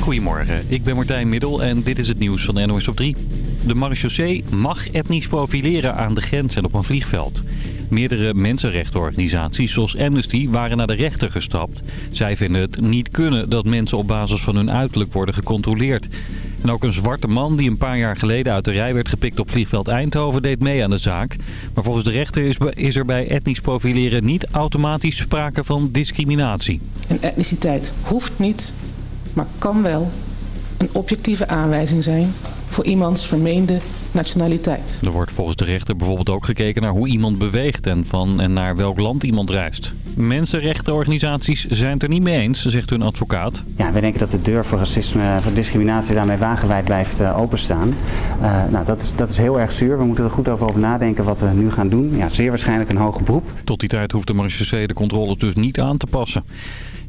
Goedemorgen, ik ben Martijn Middel en dit is het nieuws van de NOS op 3. De marechaussee mag etnisch profileren aan de grens en op een vliegveld. Meerdere mensenrechtenorganisaties zoals Amnesty waren naar de rechter gestapt. Zij vinden het niet kunnen dat mensen op basis van hun uiterlijk worden gecontroleerd. En ook een zwarte man die een paar jaar geleden uit de rij werd gepikt op vliegveld Eindhoven deed mee aan de zaak. Maar volgens de rechter is, er bij etnisch profileren niet automatisch sprake van discriminatie. Een etniciteit hoeft niet, maar kan wel een objectieve aanwijzing zijn voor iemands vermeende nationaliteit. Er wordt volgens de rechter bijvoorbeeld ook gekeken naar hoe iemand beweegt en van en naar welk land iemand reist. Mensenrechtenorganisaties zijn het er niet mee eens, zegt hun advocaat. Ja, wij denken dat de deur voor racisme, voor discriminatie daarmee wagenwijd blijft uh, openstaan. Uh, nou, dat is, dat is heel erg zuur. We moeten er goed over, over nadenken wat we nu gaan doen. Ja, zeer waarschijnlijk een hoger beroep. Tot die tijd hoeft de marechaussee de controles dus niet aan te passen.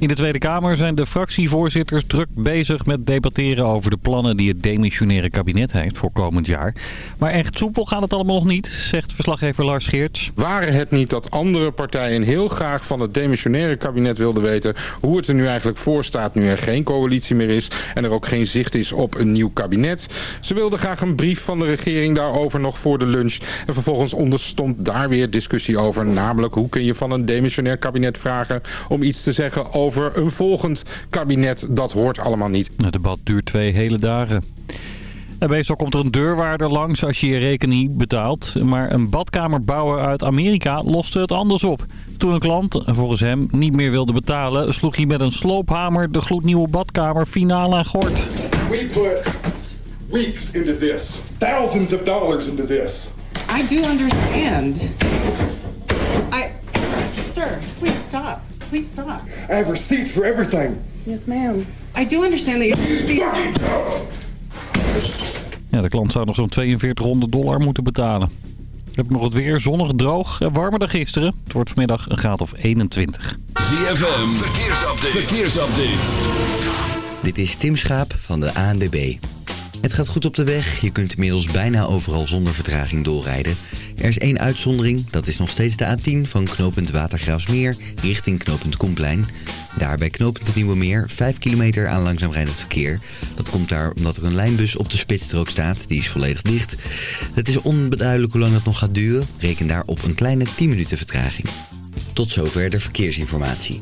In de Tweede Kamer zijn de fractievoorzitters druk bezig met debatteren over de plannen die het demissionaire kabinet heeft voor komend jaar. Maar echt soepel gaat het allemaal nog niet, zegt verslaggever Lars Geerts. Waren het niet dat andere partijen heel graag van het demissionaire kabinet wilden weten hoe het er nu eigenlijk voor staat nu er geen coalitie meer is en er ook geen zicht is op een nieuw kabinet. Ze wilden graag een brief van de regering daarover nog voor de lunch en vervolgens onderstond daar weer discussie over, namelijk hoe kun je van een demissionair kabinet vragen om iets te zeggen over over een volgend kabinet. Dat hoort allemaal niet. Het debat duurt twee hele dagen. En meestal komt er een deurwaarder langs als je je rekening betaalt. Maar een badkamerbouwer uit Amerika loste het anders op. Toen een klant, volgens hem, niet meer wilde betalen... sloeg hij met een sloophamer de gloednieuwe badkamer finaal aan gort. We put weeks into this. Thousands of dollars into this. I do understand. I... Sir, please stop. Please stop. I have receipts for everything. Yes, ma'am. I do understand that you Fucking Ja, de klant zou nog zo'n 4200 dollar moeten betalen. Ik heb nog het weer zonnig, droog en warmer dan gisteren. Het wordt vanmiddag een graad of 21. ZFM, verkeersupdate. verkeersupdate. Dit is Tim Schaap van de ANWB. Het gaat goed op de weg. Je kunt inmiddels bijna overal zonder vertraging doorrijden. Er is één uitzondering. Dat is nog steeds de A10 van knooppunt Watergraafsmeer richting knooppunt Komplein. Daar bij knooppunt Nieuwe Meer 5 kilometer aan langzaam rijdend verkeer. Dat komt daar omdat er een lijnbus op de spitsstrook staat. Die is volledig dicht. Het is onbeduidelijk hoe lang dat nog gaat duren. Reken daar op een kleine 10 minuten vertraging. Tot zover de verkeersinformatie.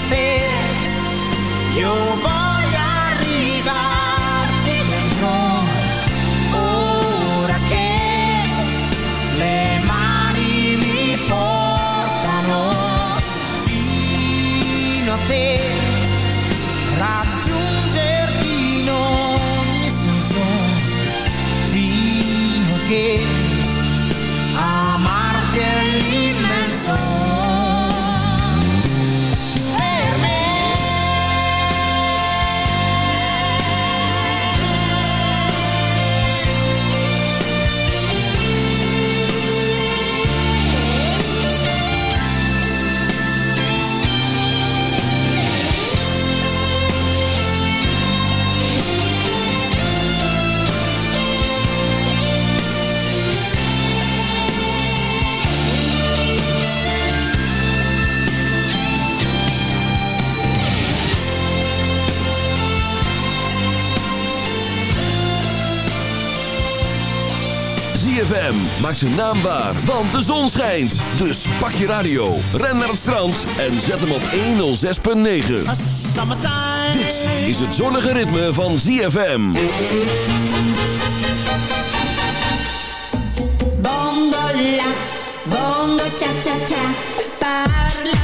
te. fino ZFM maakt zijn naam waar, want de zon schijnt. Dus pak je radio, ren naar het strand en zet hem op 106.9. Dit is het zonnige ritme van ZFM. Bondola, bongo cha cha cha, parlami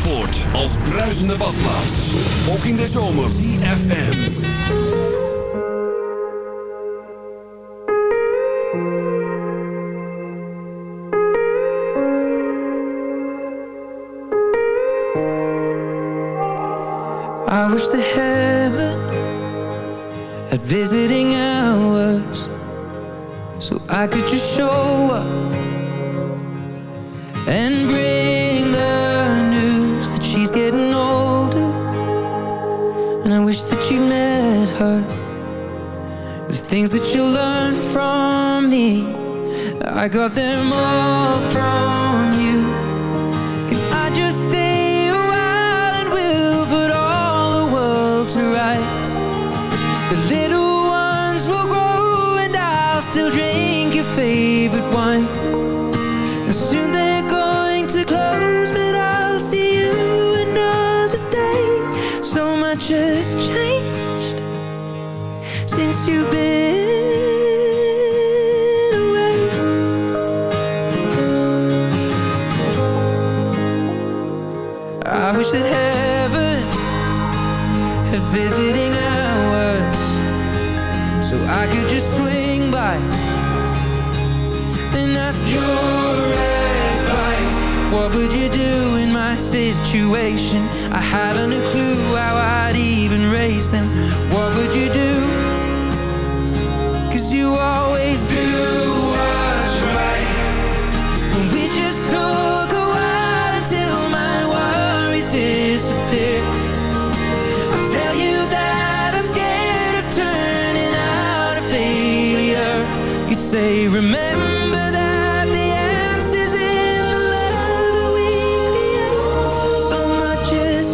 Zandvoort als bruisende badplaats. Ook in de zomer. CFM. I wish the heaven at visiting hours So I could just show up and bring things that you learned from me, I got them all from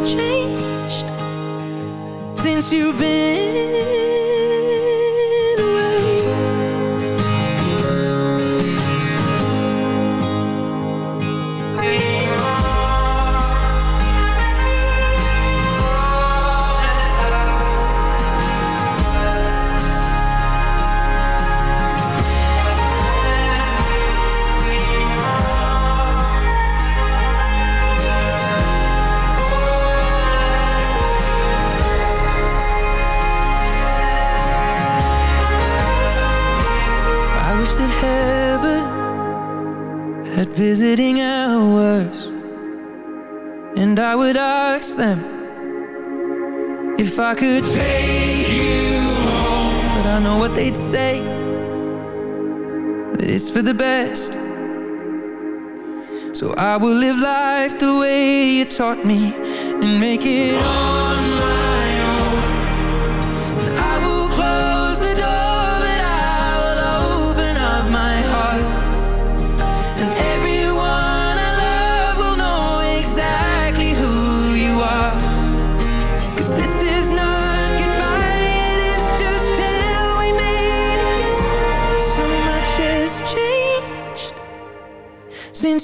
changed since you've been I will live life the way you taught me And make it. on my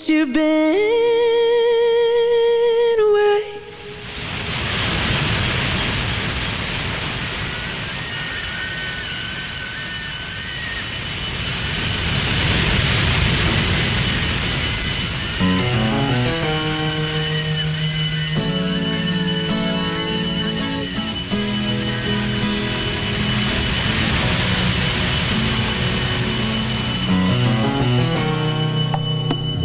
you've been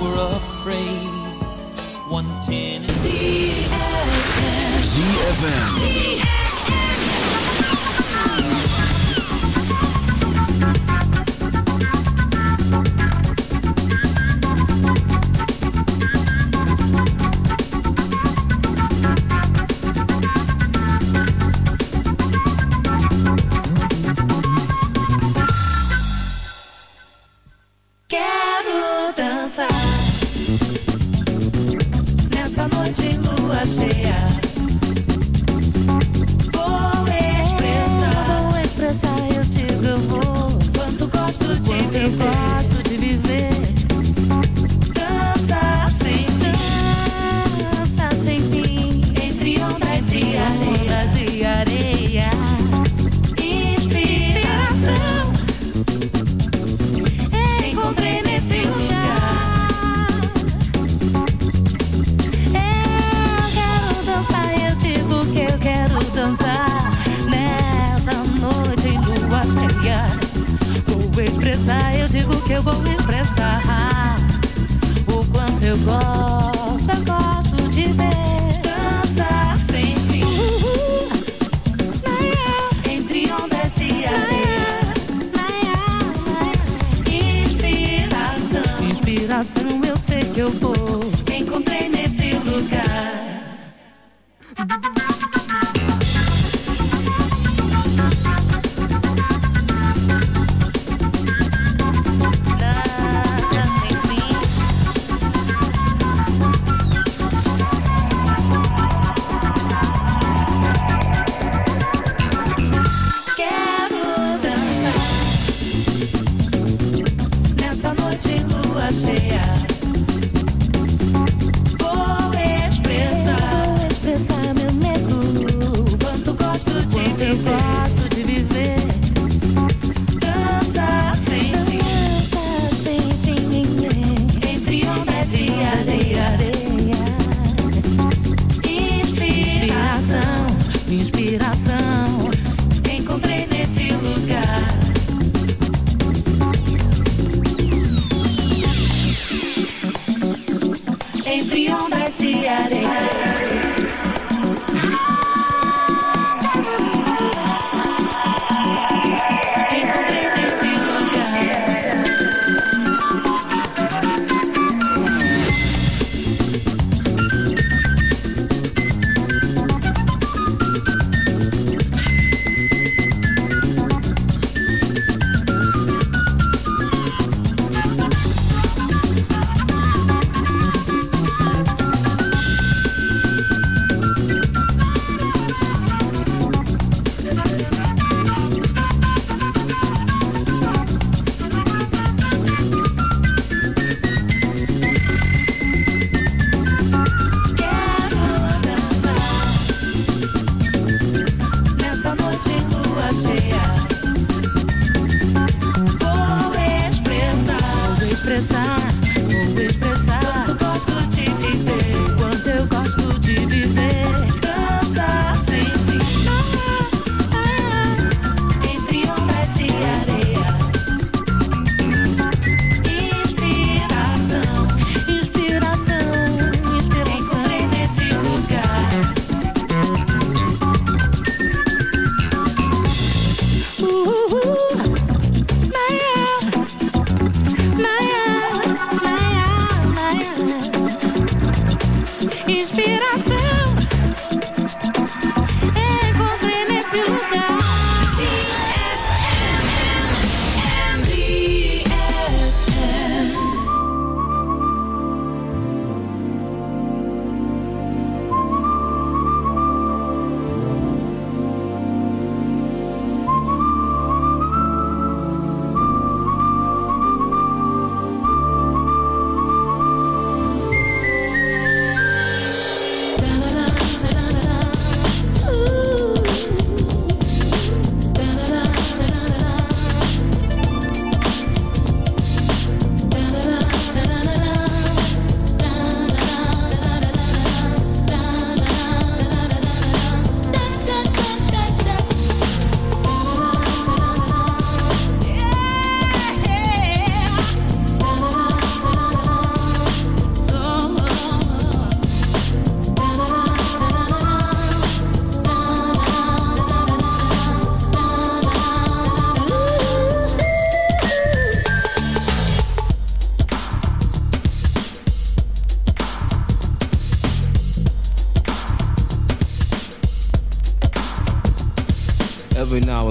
Were afraid. 110 ZFM. Quero Eu sei que eu vou. Encontrei nesse lugar.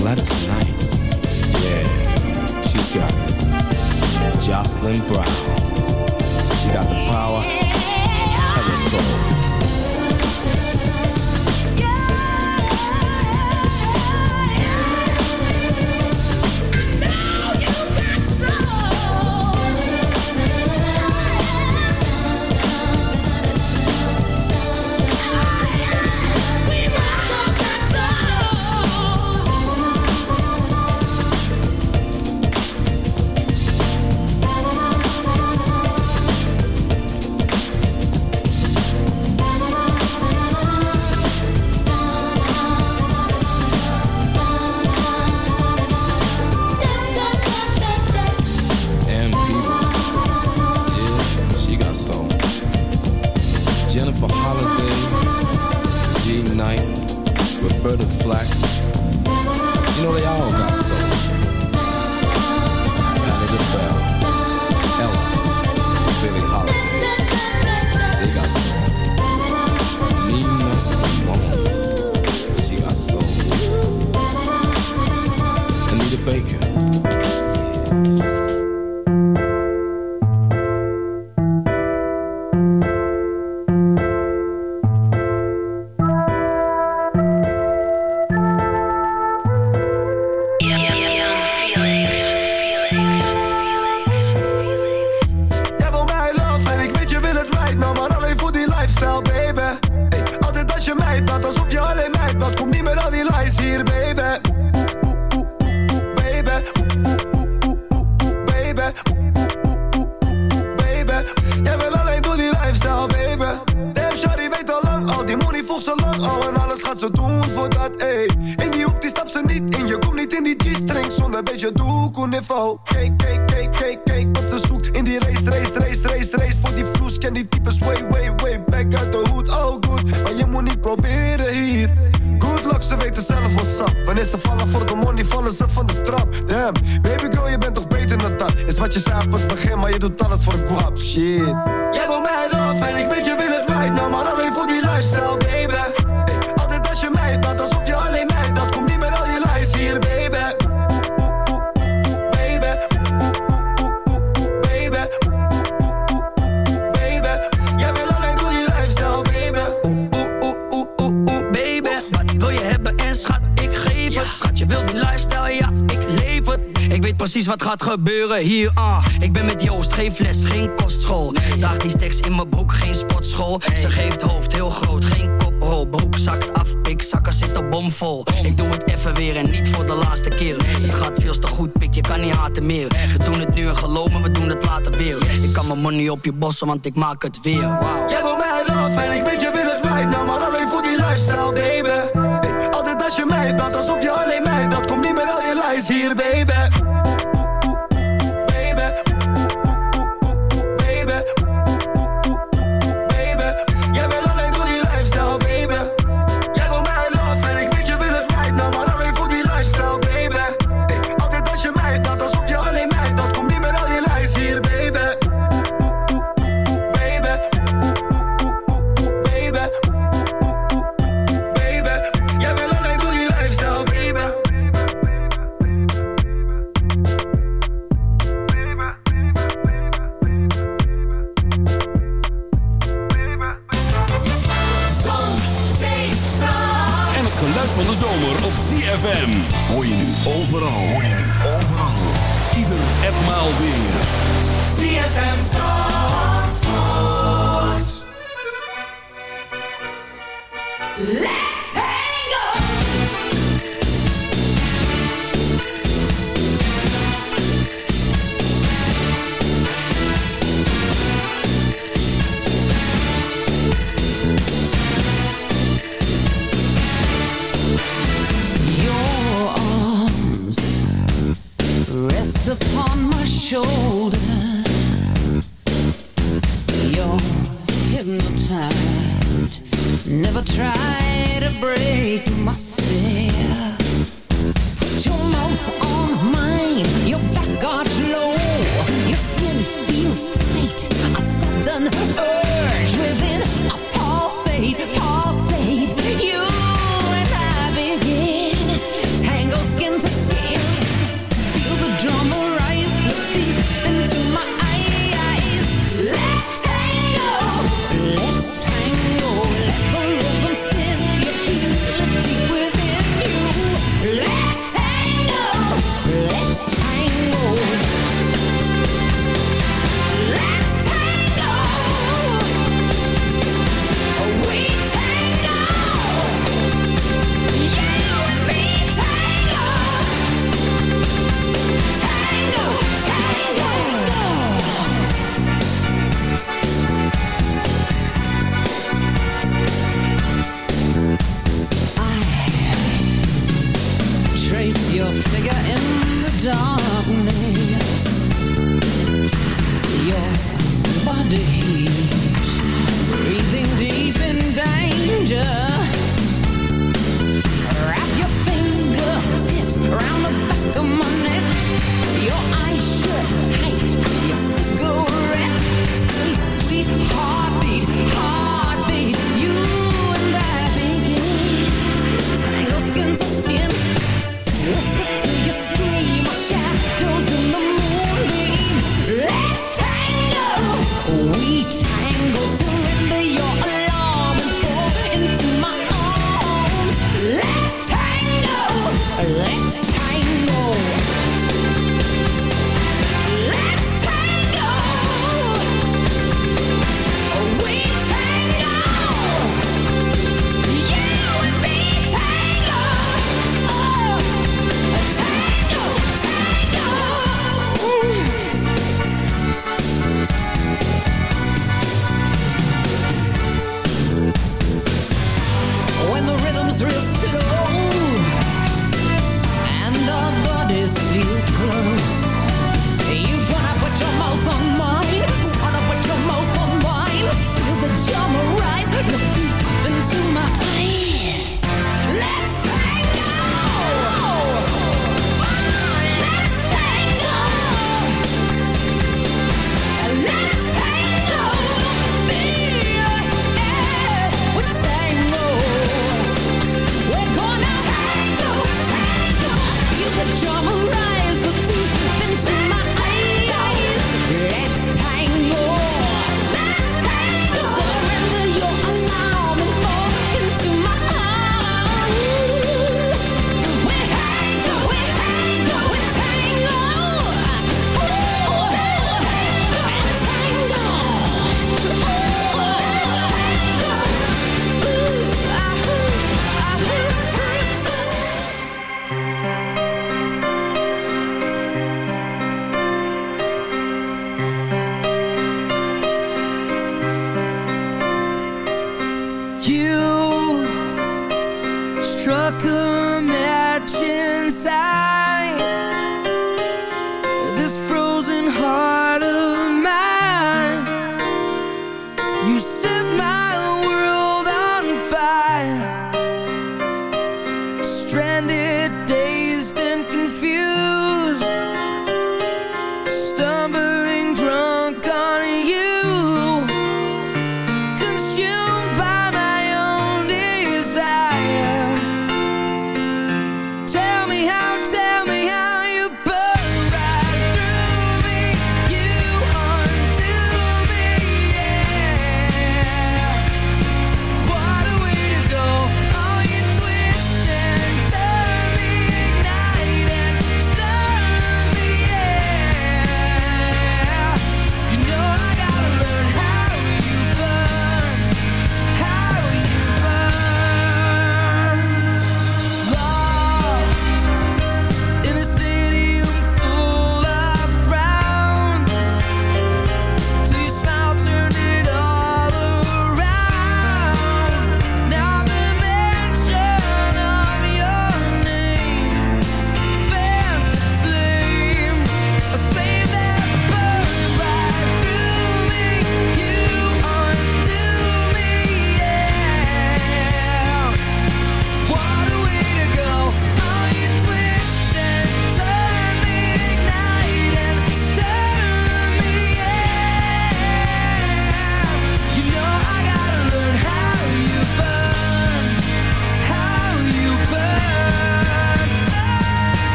Gladys Knight. Yeah, she's got it. Jocelyn Brown. She got the power and the soul. je bossen, want ik maak het weer. Wow. Jij wil mij af en ik weet je wil het right nou, maar alleen voor die lifestyle, baby. Altijd als je mij belt, alsof je alleen mij belt, kom niet meer al je lijst hier, baby.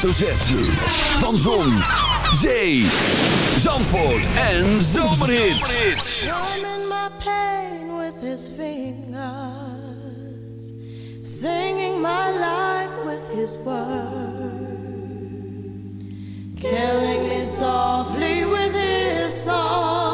hoofdletter Van Zon, Zee, Zandvoort en Zomerhits. My pain with his fingers. Singing my life with his words. Killing me softly with his song.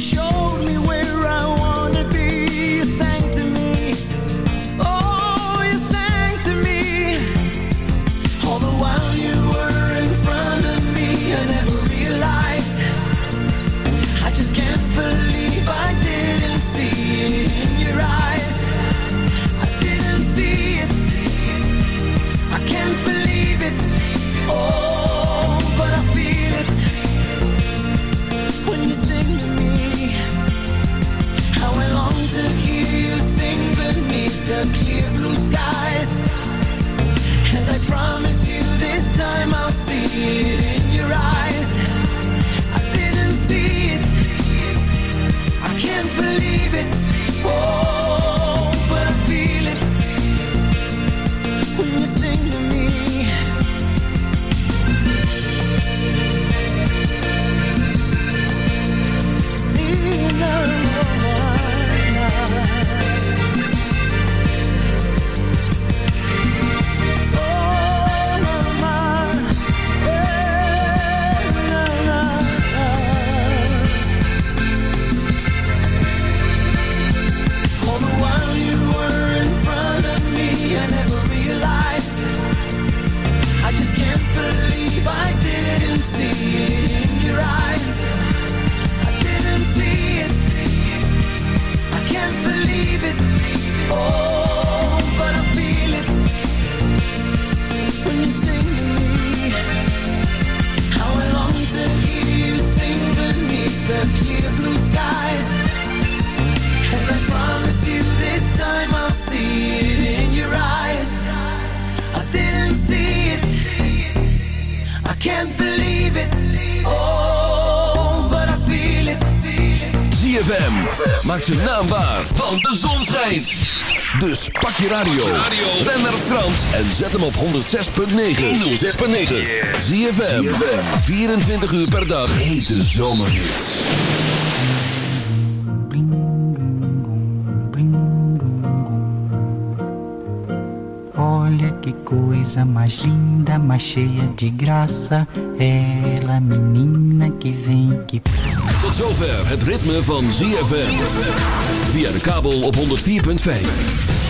showed me where je radio. Ben naar Frans en zet hem op 106.9. 106.9. ZFM. 24 uur per dag. Hete zomerhits. Olha que coisa mais linda, mais cheia de graça. Ela, menina que vem que. Tot zover het ritme van ZFM. Via de kabel op 104.5.